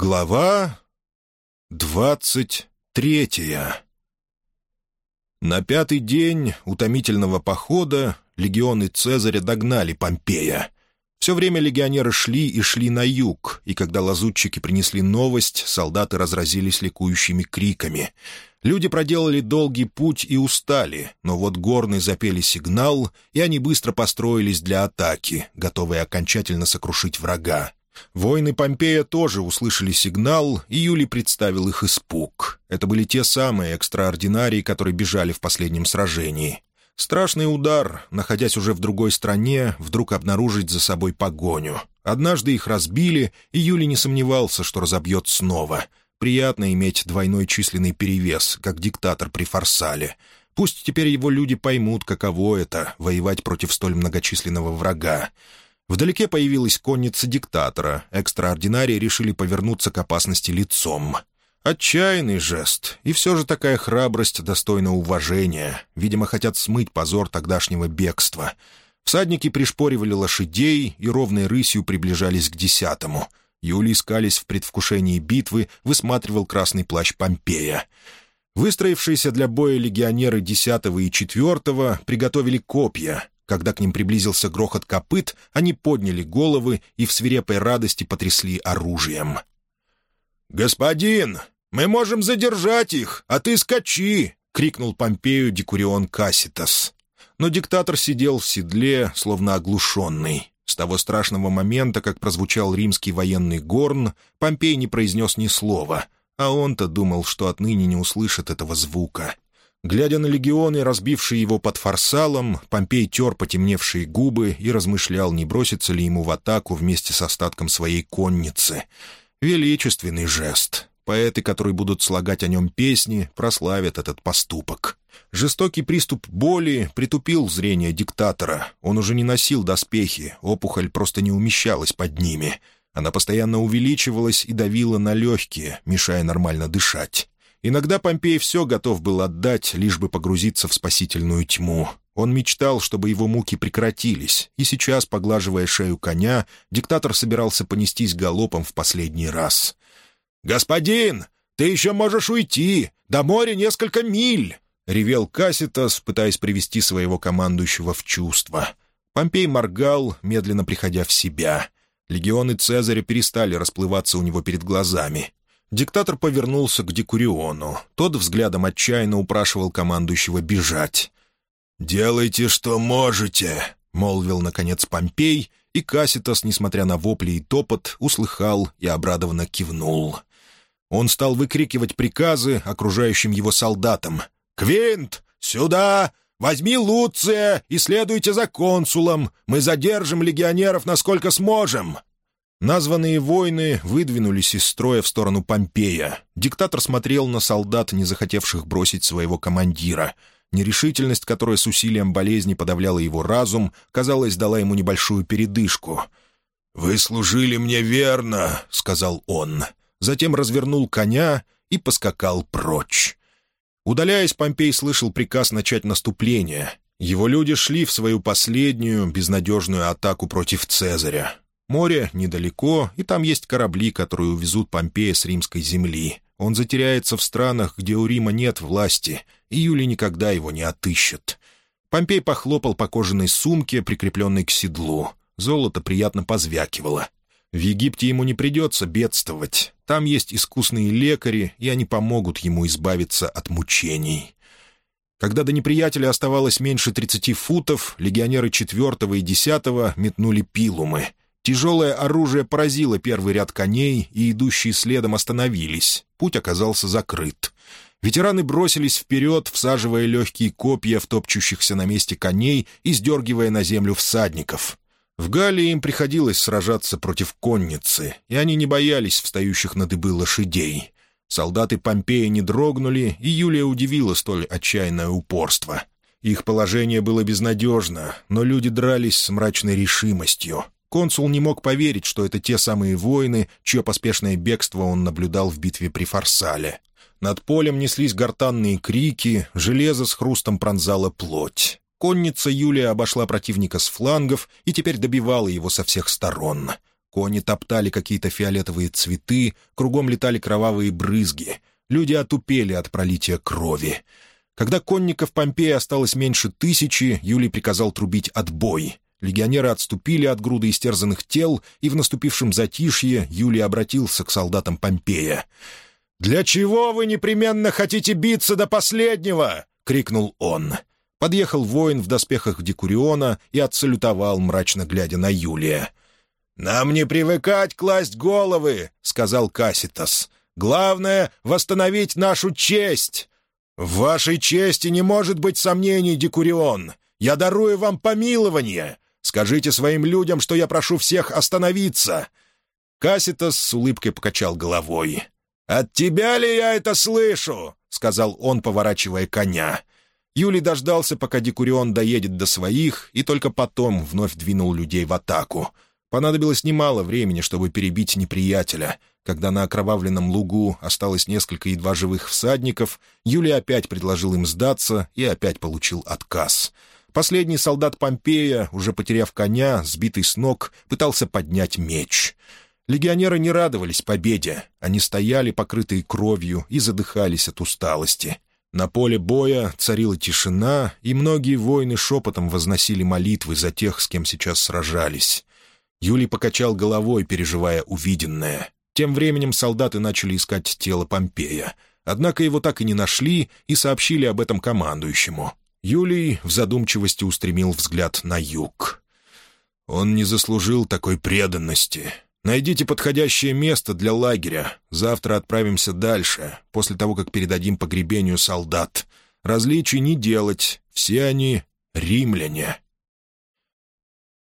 Глава двадцать третья На пятый день утомительного похода легионы Цезаря догнали Помпея. Все время легионеры шли и шли на юг, и когда лазутчики принесли новость, солдаты разразились ликующими криками. Люди проделали долгий путь и устали, но вот горны запели сигнал, и они быстро построились для атаки, готовые окончательно сокрушить врага. Воины Помпея тоже услышали сигнал, и Юлий представил их испуг. Это были те самые экстраординарии, которые бежали в последнем сражении. Страшный удар, находясь уже в другой стране, вдруг обнаружить за собой погоню. Однажды их разбили, и Юлий не сомневался, что разобьет снова. Приятно иметь двойной численный перевес, как диктатор при Фарсале. Пусть теперь его люди поймут, каково это — воевать против столь многочисленного врага. Вдалеке появилась конница диктатора. Экстраординарии решили повернуться к опасности лицом. Отчаянный жест, и все же такая храбрость достойна уважения. Видимо, хотят смыть позор тогдашнего бегства. Всадники пришпоривали лошадей и ровной рысью приближались к десятому. Юлий искались в предвкушении битвы, высматривал красный плащ Помпея. Выстроившиеся для боя легионеры десятого и четвертого приготовили копья. Когда к ним приблизился грохот копыт, они подняли головы и в свирепой радости потрясли оружием. «Господин, мы можем задержать их, а ты скачи!» — крикнул Помпею Декурион Касситас. Но диктатор сидел в седле, словно оглушенный. С того страшного момента, как прозвучал римский военный горн, Помпей не произнес ни слова, а он-то думал, что отныне не услышит этого звука. Глядя на легионы, разбившие его под фарсалом, Помпей тер потемневшие губы и размышлял, не бросится ли ему в атаку вместе с остатком своей конницы. Величественный жест. Поэты, которые будут слагать о нем песни, прославят этот поступок. Жестокий приступ боли притупил зрение диктатора. Он уже не носил доспехи, опухоль просто не умещалась под ними. Она постоянно увеличивалась и давила на легкие, мешая нормально дышать. Иногда Помпей все готов был отдать, лишь бы погрузиться в спасительную тьму. Он мечтал, чтобы его муки прекратились, и сейчас, поглаживая шею коня, диктатор собирался понестись галопом в последний раз. «Господин, ты еще можешь уйти! До моря несколько миль!» — ревел Касситас, пытаясь привести своего командующего в чувство. Помпей моргал, медленно приходя в себя. Легионы Цезаря перестали расплываться у него перед глазами. Диктатор повернулся к Декуриону. Тот взглядом отчаянно упрашивал командующего бежать. «Делайте, что можете», — молвил, наконец, Помпей, и Касситас, несмотря на вопли и топот, услыхал и обрадованно кивнул. Он стал выкрикивать приказы окружающим его солдатам. «Квинт! Сюда! Возьми Луция и следуйте за консулом! Мы задержим легионеров, насколько сможем!» Названные воины выдвинулись из строя в сторону Помпея. Диктатор смотрел на солдат, не захотевших бросить своего командира. Нерешительность, которая с усилием болезни подавляла его разум, казалось, дала ему небольшую передышку. «Вы служили мне верно», — сказал он. Затем развернул коня и поскакал прочь. Удаляясь, Помпей слышал приказ начать наступление. Его люди шли в свою последнюю, безнадежную атаку против Цезаря. Море недалеко, и там есть корабли, которые увезут Помпея с римской земли. Он затеряется в странах, где у Рима нет власти, и Юлий никогда его не отыщет. Помпей похлопал по кожаной сумке, прикрепленной к седлу. Золото приятно позвякивало. В Египте ему не придется бедствовать. Там есть искусные лекари, и они помогут ему избавиться от мучений. Когда до неприятеля оставалось меньше тридцати футов, легионеры четвертого и десятого метнули пилумы — Тяжелое оружие поразило первый ряд коней, и идущие следом остановились. Путь оказался закрыт. Ветераны бросились вперед, всаживая легкие копья в топчущихся на месте коней и сдергивая на землю всадников. В Галлии им приходилось сражаться против конницы, и они не боялись встающих на дыбы лошадей. Солдаты Помпея не дрогнули, и Юлия удивила столь отчаянное упорство. Их положение было безнадежно, но люди дрались с мрачной решимостью. Консул не мог поверить, что это те самые воины, чье поспешное бегство он наблюдал в битве при Фарсале. Над полем неслись гортанные крики, железо с хрустом пронзало плоть. Конница Юлия обошла противника с флангов и теперь добивала его со всех сторон. Кони топтали какие-то фиолетовые цветы, кругом летали кровавые брызги. Люди отупели от пролития крови. Когда конников Помпея осталось меньше тысячи, Юлий приказал трубить отбой. Легионеры отступили от груды истерзанных тел, и в наступившем затишье Юлий обратился к солдатам Помпея. «Для чего вы непременно хотите биться до последнего?» — крикнул он. Подъехал воин в доспехах Декуриона и отсалютовал, мрачно глядя на Юлия. «Нам не привыкать класть головы», — сказал Касситас. «Главное — восстановить нашу честь». «В вашей чести не может быть сомнений, Декурион. Я дарую вам помилование. Скажите своим людям, что я прошу всех остановиться». Касситас с улыбкой покачал головой. «От тебя ли я это слышу?» — сказал он, поворачивая коня. Юлий дождался, пока Декурион доедет до своих, и только потом вновь двинул людей в атаку. Понадобилось немало времени, чтобы перебить неприятеля. Когда на окровавленном лугу осталось несколько едва живых всадников, Юлий опять предложил им сдаться и опять получил отказ. Последний солдат Помпея, уже потеряв коня, сбитый с ног, пытался поднять меч. Легионеры не радовались победе. Они стояли, покрытые кровью, и задыхались от усталости. На поле боя царила тишина, и многие воины шепотом возносили молитвы за тех, с кем сейчас сражались. Юлий покачал головой, переживая увиденное. Тем временем солдаты начали искать тело Помпея. Однако его так и не нашли и сообщили об этом командующему. Юлий в задумчивости устремил взгляд на юг. «Он не заслужил такой преданности. Найдите подходящее место для лагеря. Завтра отправимся дальше, после того, как передадим погребению солдат. Различий не делать, все они римляне».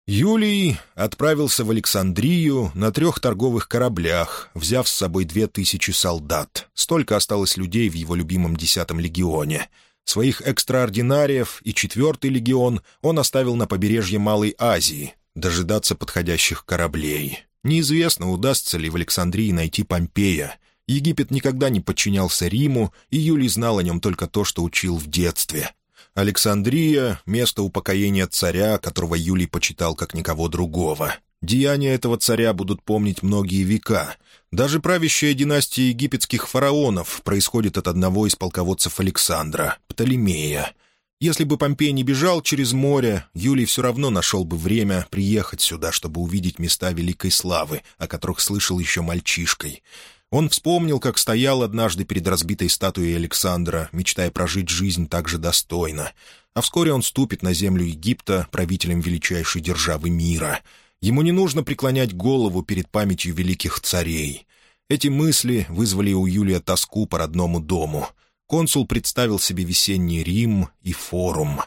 Юлий отправился в Александрию на трех торговых кораблях, взяв с собой две тысячи солдат. Столько осталось людей в его любимом десятом легионе — Своих экстраординариев и четвертый легион он оставил на побережье Малой Азии, дожидаться подходящих кораблей. Неизвестно, удастся ли в Александрии найти Помпея. Египет никогда не подчинялся Риму, и Юлий знал о нем только то, что учил в детстве. Александрия — место упокоения царя, которого Юлий почитал как никого другого. Деяния этого царя будут помнить многие века — даже правящая династия египетских фараонов происходит от одного из полководцев Александра, Птолемея. Если бы Помпей не бежал через море, Юлий все равно нашел бы время приехать сюда, чтобы увидеть места великой славы, о которых слышал еще мальчишкой. Он вспомнил, как стоял однажды перед разбитой статуей Александра, мечтая прожить жизнь так же достойно. А вскоре он ступит на землю Египта правителем величайшей державы мира — Ему не нужно преклонять голову перед памятью великих царей. Эти мысли вызвали у Юлия тоску по родному дому. Консул представил себе весенний Рим и форум.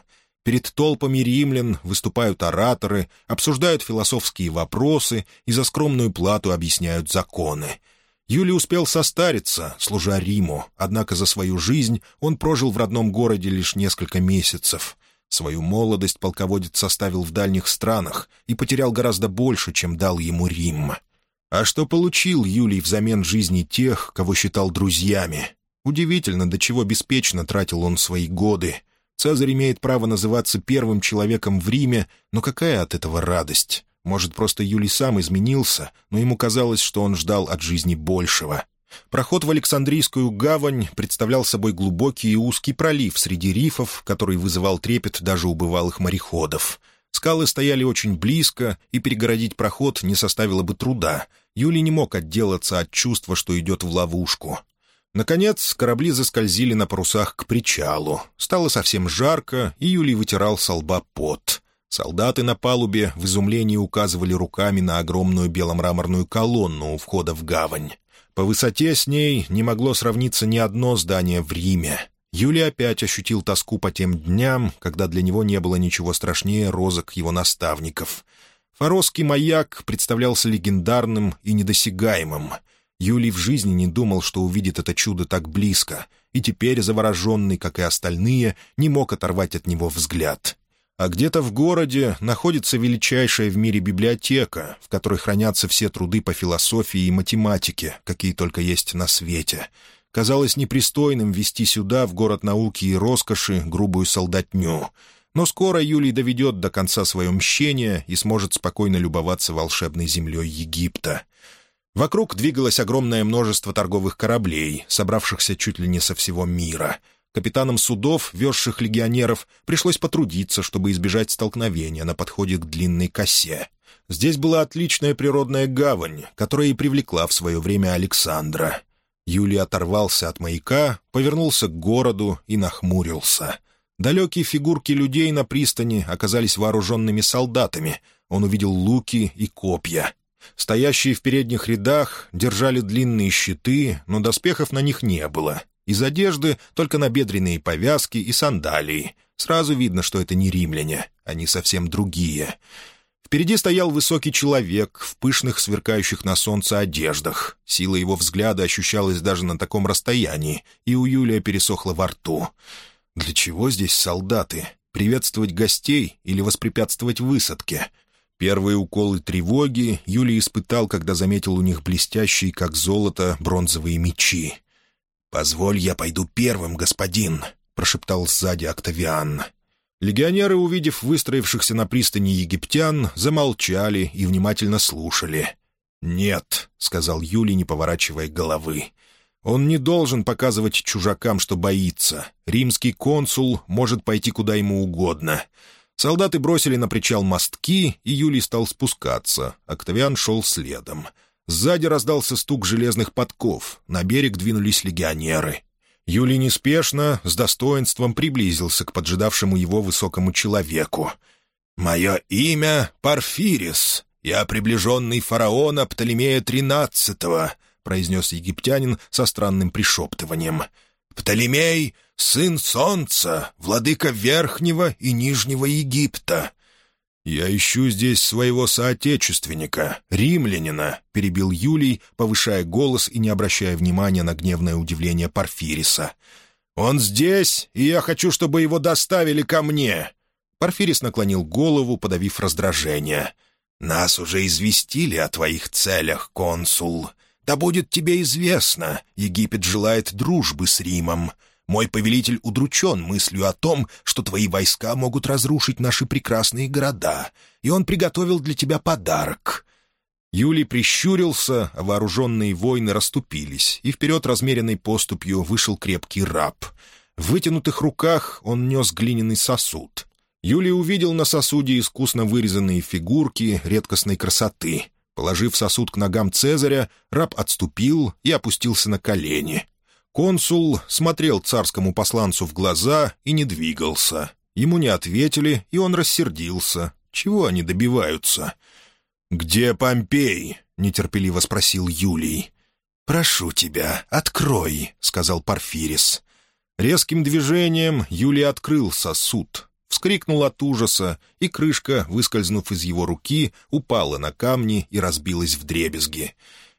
Перед толпами римлян выступают ораторы, обсуждают философские вопросы и за скромную плату объясняют законы. Юлий успел состариться, служа Риму, однако за свою жизнь он прожил в родном городе лишь несколько месяцев. Свою молодость полководец составил в дальних странах и потерял гораздо больше, чем дал ему Рим. А что получил Юлий взамен жизни тех, кого считал друзьями? Удивительно, до чего беспечно тратил он свои годы. Цезарь имеет право называться первым человеком в Риме, но какая от этого радость? Может, просто Юлий сам изменился, но ему казалось, что он ждал от жизни большего. Проход в Александрийскую гавань представлял собой глубокий и узкий пролив среди рифов, который вызывал трепет даже у бывалых мореходов. Скалы стояли очень близко, и перегородить проход не составило бы труда. Юлий не мог отделаться от чувства, что идет в ловушку. Наконец, корабли заскользили на парусах к причалу. Стало совсем жарко, и Юлий вытирал со лба пот. Солдаты на палубе в изумлении указывали руками на огромную беломраморную колонну у входа в гавань. По высоте с ней не могло сравниться ни одно здание в Риме. Юлий опять ощутил тоску по тем дням, когда для него не было ничего страшнее розок его наставников. Форосский маяк представлялся легендарным и недосягаемым. Юлий в жизни не думал, что увидит это чудо так близко, и теперь, завороженный, как и остальные, не мог оторвать от него взгляд а где-то в городе находится величайшая в мире библиотека, в которой хранятся все труды по философии и математике, какие только есть на свете. Казалось непристойным вести сюда, в город науки и роскоши, грубую солдатню. Но скоро Юлий доведет до конца свое мщение и сможет спокойно любоваться волшебной землей Египта. Вокруг двигалось огромное множество торговых кораблей, собравшихся чуть ли не со всего мира. Капитанам судов, везших легионеров, пришлось потрудиться, чтобы избежать столкновения на подходе к длинной косе. Здесь была отличная природная гавань, которая и привлекла в свое время Александра. Юлий оторвался от маяка, повернулся к городу и нахмурился. Далекие фигурки людей на пристани оказались вооруженными солдатами. Он увидел луки и копья. Стоящие в передних рядах держали длинные щиты, но доспехов на них не было. Из одежды только набедренные повязки и сандалии. Сразу видно, что это не римляне, они совсем другие. Впереди стоял высокий человек в пышных, сверкающих на солнце одеждах. Сила его взгляда ощущалась даже на таком расстоянии, и у Юлия пересохла во рту. «Для чего здесь солдаты? Приветствовать гостей или воспрепятствовать высадке?» Первые уколы тревоги Юлий испытал, когда заметил у них блестящие, как золото, бронзовые мечи. «Позволь, я пойду первым, господин», — прошептал сзади Октавиан. Легионеры, увидев выстроившихся на пристани египтян, замолчали и внимательно слушали. «Нет», — сказал Юлий, не поворачивая головы. «Он не должен показывать чужакам, что боится. Римский консул может пойти куда ему угодно. Солдаты бросили на причал мостки, и Юлий стал спускаться. Октавиан шел следом. Сзади раздался стук железных подков. На берег двинулись легионеры. Юлий неспешно, с достоинством приблизился к поджидавшему его высокому человеку. «Мое имя Парфирис. Я приближенный фараона Птолемея XIII», — произнес египтянин со странным пришептыванием. «Птолемей — сын солнца, владыка Верхнего и Нижнего Египта». «Я ищу здесь своего соотечественника, римлянина», — перебил Юлий, повышая голос и не обращая внимания на гневное удивление Парфириса. «Он здесь, и я хочу, чтобы его доставили ко мне». Парфирис наклонил голову, подавив раздражение. «Нас уже известили о твоих целях, консул. Да будет тебе известно, Египет желает дружбы с Римом. Мой повелитель удручен мыслью о том, что твои войска могут разрушить наши прекрасные города, и он приготовил для тебя подарок». Юлий прищурился, а вооруженные воины расступились, и вперед размеренной поступью вышел крепкий раб. В вытянутых руках он нес глиняный сосуд. Юлий увидел на сосуде искусно вырезанные фигурки редкостной красоты. Положив сосуд к ногам Цезаря, раб отступил и опустился на колени. Консул смотрел царскому посланцу в глаза и не двигался. Ему не ответили, и он рассердился. Чего они добиваются? «Где Помпей?» — нетерпеливо спросил Юлий. «Прошу тебя, открой», — сказал Порфирис. Резким движением Юлий открыл сосуд, вскрикнул от ужаса, и крышка, выскользнув из его руки, упала на камни и разбилась в дребезги.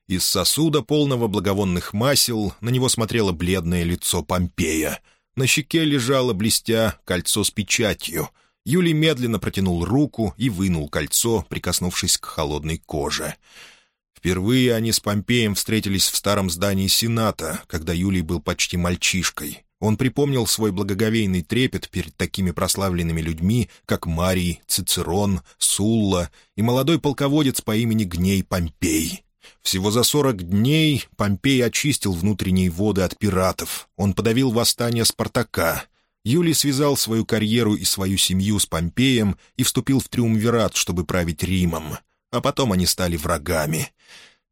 Из сосуда, полного благовонных масел, на него смотрело бледное лицо Помпея. На щеке лежало, блестя, кольцо с печатью. Юлий медленно протянул руку и вынул кольцо, прикоснувшись к холодной коже. Впервые они с Помпеем встретились в старом здании Сената, когда Юлий был почти мальчишкой. Он припомнил свой благоговейный трепет перед такими прославленными людьми, как Марий, Цицерон, Сулла и молодой полководец по имени Гней Помпей. Всего за сорок дней Помпей очистил внутренние воды от пиратов. Он подавил восстание Спартака. Юлий связал свою карьеру и свою семью с Помпеем и вступил в триумвират, чтобы править Римом. А потом они стали врагами.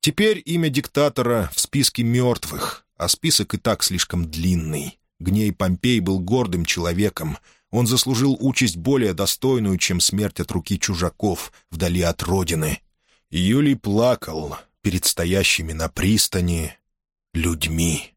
Теперь имя диктатора в списке мертвых, а список и так слишком длинный. Гней Помпей был гордым человеком. Он заслужил участь более достойную, чем смерть от руки чужаков вдали от родины. Юлий плакал, перед стоящими на пристани людьми.